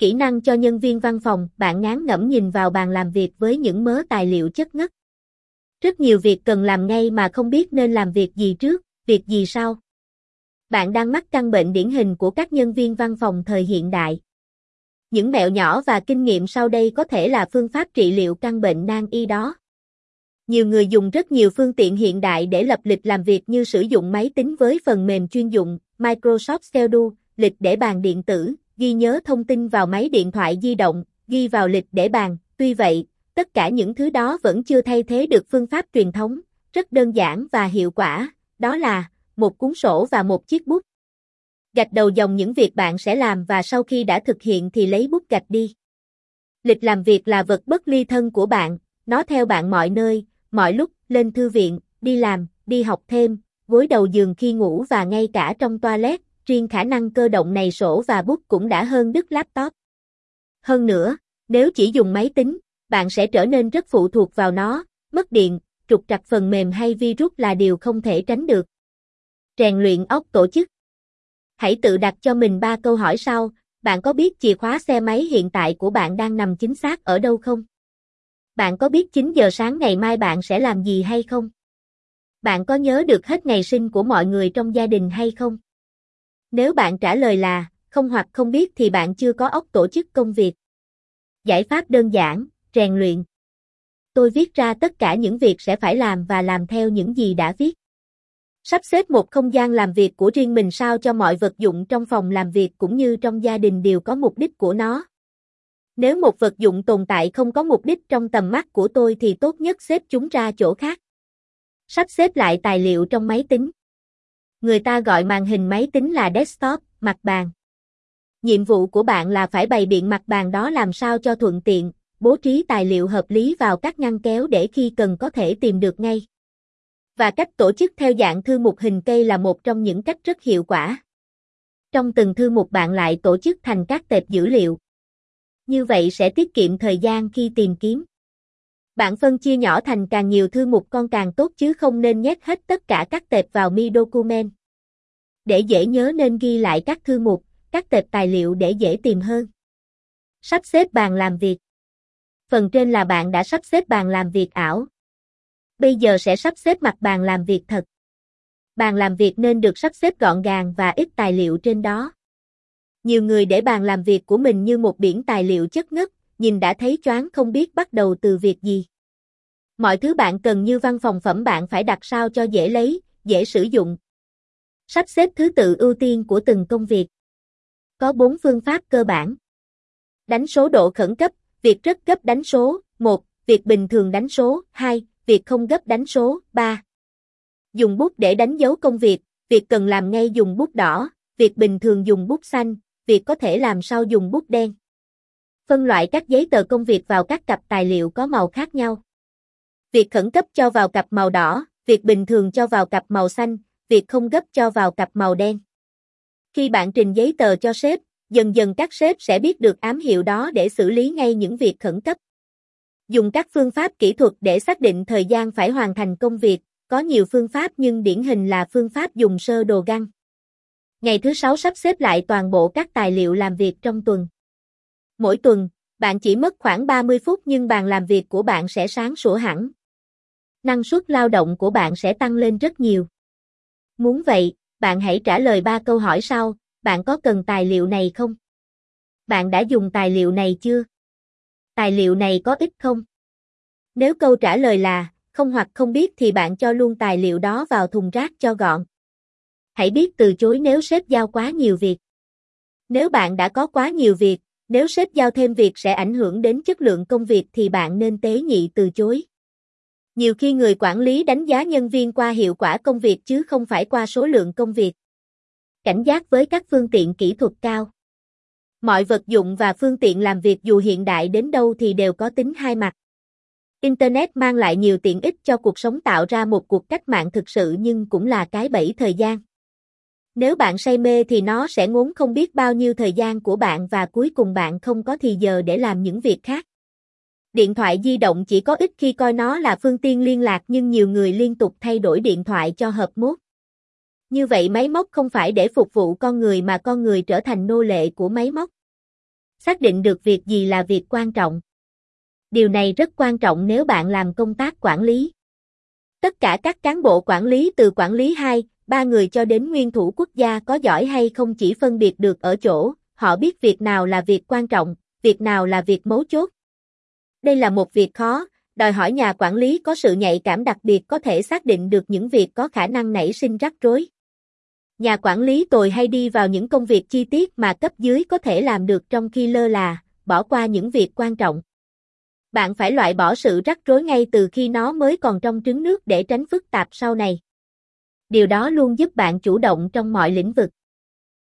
Kỹ năng cho nhân viên văn phòng, bạn ngán ngẩm nhìn vào bàn làm việc với những mớ tài liệu chất ngất. Rất nhiều việc cần làm ngay mà không biết nên làm việc gì trước, việc gì sau. Bạn đang mắc căn bệnh điển hình của các nhân viên văn phòng thời hiện đại. Những mẹo nhỏ và kinh nghiệm sau đây có thể là phương pháp trị liệu căn bệnh nan y đó. Nhiều người dùng rất nhiều phương tiện hiện đại để lập lịch làm việc như sử dụng máy tính với phần mềm chuyên dụng, Microsoft Schedule, lịch để bàn điện tử, ghi nhớ thông tin vào máy điện thoại di động, ghi vào lịch để bàn. Tuy vậy, tất cả những thứ đó vẫn chưa thay thế được phương pháp truyền thống, rất đơn giản và hiệu quả, đó là một cuốn sổ và một chiếc bút. Gạch đầu dòng những việc bạn sẽ làm và sau khi đã thực hiện thì lấy bút gạch đi. Lịch làm việc là vật bất ly thân của bạn, nó theo bạn mọi nơi, mọi lúc, lên thư viện, đi làm, đi học thêm, gối đầu giường khi ngủ và ngay cả trong toilet, riêng khả năng cơ động này sổ và bút cũng đã hơn đứt laptop. Hơn nữa, nếu chỉ dùng máy tính, bạn sẽ trở nên rất phụ thuộc vào nó, mất điện, trục trặc phần mềm hay virus là điều không thể tránh được. Rèn luyện óc tổ chức Hãy tự đặt cho mình ba câu hỏi sau, bạn có biết chìa khóa xe máy hiện tại của bạn đang nằm chính xác ở đâu không? Bạn có biết 9 giờ sáng ngày mai bạn sẽ làm gì hay không? Bạn có nhớ được hết ngày sinh của mọi người trong gia đình hay không? Nếu bạn trả lời là không hoặc không biết thì bạn chưa có óc tổ chức công việc. Giải pháp đơn giản, rèn luyện. Tôi viết ra tất cả những việc sẽ phải làm và làm theo những gì đã viết. Sắp xếp một không gian làm việc của riêng mình sao cho mọi vật dụng trong phòng làm việc cũng như trong gia đình đều có mục đích của nó. Nếu một vật dụng tồn tại không có mục đích trong tầm mắt của tôi thì tốt nhất xếp chúng ra chỗ khác. Sắp xếp lại tài liệu trong máy tính. Người ta gọi màn hình máy tính là desktop, mặt bàn. Nhiệm vụ của bạn là phải bày biện mặt bàn đó làm sao cho thuận tiện, bố trí tài liệu hợp lý vào các ngăn kéo để khi cần có thể tìm được ngay. Và cách tổ chức theo dạng thư mục hình cây là một trong những cách rất hiệu quả. Trong từng thư mục bạn lại tổ chức thành các tệp dữ liệu. Như vậy sẽ tiết kiệm thời gian khi tìm kiếm. Bạn phân chia nhỏ thành càng nhiều thư mục con càng tốt chứ không nên nhét hết tất cả các tệp vào Mi Document. Để dễ nhớ nên ghi lại các thư mục, các tệp tài liệu để dễ tìm hơn. Sắp xếp bàn làm việc. Phần trên là bạn đã sắp xếp bàn làm việc ảo. Bây giờ sẽ sắp xếp mặt bàn làm việc thật. Bàn làm việc nên được sắp xếp gọn gàng và ít tài liệu trên đó. Nhiều người để bàn làm việc của mình như một biển tài liệu chất ngất, nhìn đã thấy choáng không biết bắt đầu từ việc gì. Mọi thứ bạn cần như văn phòng phẩm bạn phải đặt sao cho dễ lấy, dễ sử dụng. Sắp xếp thứ tự ưu tiên của từng công việc. Có 4 phương pháp cơ bản. Đánh số độ khẩn cấp, việc rất gấp đánh số 1, việc bình thường đánh số 2, việc không gấp đánh số 3. Dùng bút để đánh dấu công việc, việc cần làm ngay dùng bút đỏ, việc bình thường dùng bút xanh, việc có thể làm sau dùng bút đen. Phân loại các giấy tờ công việc vào các cặp tài liệu có màu khác nhau. Việc khẩn cấp cho vào cặp màu đỏ, việc bình thường cho vào cặp màu xanh, việc không gấp cho vào cặp màu đen. Khi bạn trình giấy tờ cho sếp, dần dần các sếp sẽ biết được ám hiệu đó để xử lý ngay những việc khẩn cấp. Dùng các phương pháp kỹ thuật để xác định thời gian phải hoàn thành công việc, có nhiều phương pháp nhưng điển hình là phương pháp dùng sơ đồ găng. Ngày thứ sáu sắp xếp lại toàn bộ các tài liệu làm việc trong tuần. Mỗi tuần, bạn chỉ mất khoảng 30 phút nhưng bàn làm việc của bạn sẽ sáng sủa hẳn. Năng suất lao động của bạn sẽ tăng lên rất nhiều. Muốn vậy, bạn hãy trả lời ba câu hỏi sau, bạn có cần tài liệu này không? Bạn đã dùng tài liệu này chưa? Tài liệu này có ích không? Nếu câu trả lời là không hoặc không biết thì bạn cho luôn tài liệu đó vào thùng rác cho gọn. Hãy biết từ chối nếu sếp giao quá nhiều việc. Nếu bạn đã có quá nhiều việc, nếu sếp giao thêm việc sẽ ảnh hưởng đến chất lượng công việc thì bạn nên tế nhị từ chối. Nhiều khi người quản lý đánh giá nhân viên qua hiệu quả công việc chứ không phải qua số lượng công việc. Cảnh giác với các phương tiện kỹ thuật cao. Mọi vật dụng và phương tiện làm việc dù hiện đại đến đâu thì đều có tính hai mặt. Internet mang lại nhiều tiện ích cho cuộc sống tạo ra một cuộc cách mạng thực sự nhưng cũng là cái bẫy thời gian. Nếu bạn say mê thì nó sẽ ngốn không biết bao nhiêu thời gian của bạn và cuối cùng bạn không có thì giờ để làm những việc khác. Điện thoại di động chỉ có ích khi coi nó là phương tiện liên lạc nhưng nhiều người liên tục thay đổi điện thoại cho hợp mốt. Như vậy máy móc không phải để phục vụ con người mà con người trở thành nô lệ của máy móc. Xác định được việc gì là việc quan trọng. Điều này rất quan trọng nếu bạn làm công tác quản lý. Tất cả các cán bộ quản lý từ quản lý 2, ba người cho đến nguyên thủ quốc gia có giỏi hay không chỉ phân biệt được ở chỗ, họ biết việc nào là việc quan trọng, việc nào là việc mấu chốt. Đây là một việc khó, đòi hỏi nhà quản lý có sự nhạy cảm đặc biệt có thể xác định được những việc có khả năng nảy sinh rắc rối. Nhà quản lý tồi hay đi vào những công việc chi tiết mà cấp dưới có thể làm được trong khi lơ là, bỏ qua những việc quan trọng. Bạn phải loại bỏ sự rắc rối ngay từ khi nó mới còn trong trứng nước để tránh phức tạp sau này. Điều đó luôn giúp bạn chủ động trong mọi lĩnh vực.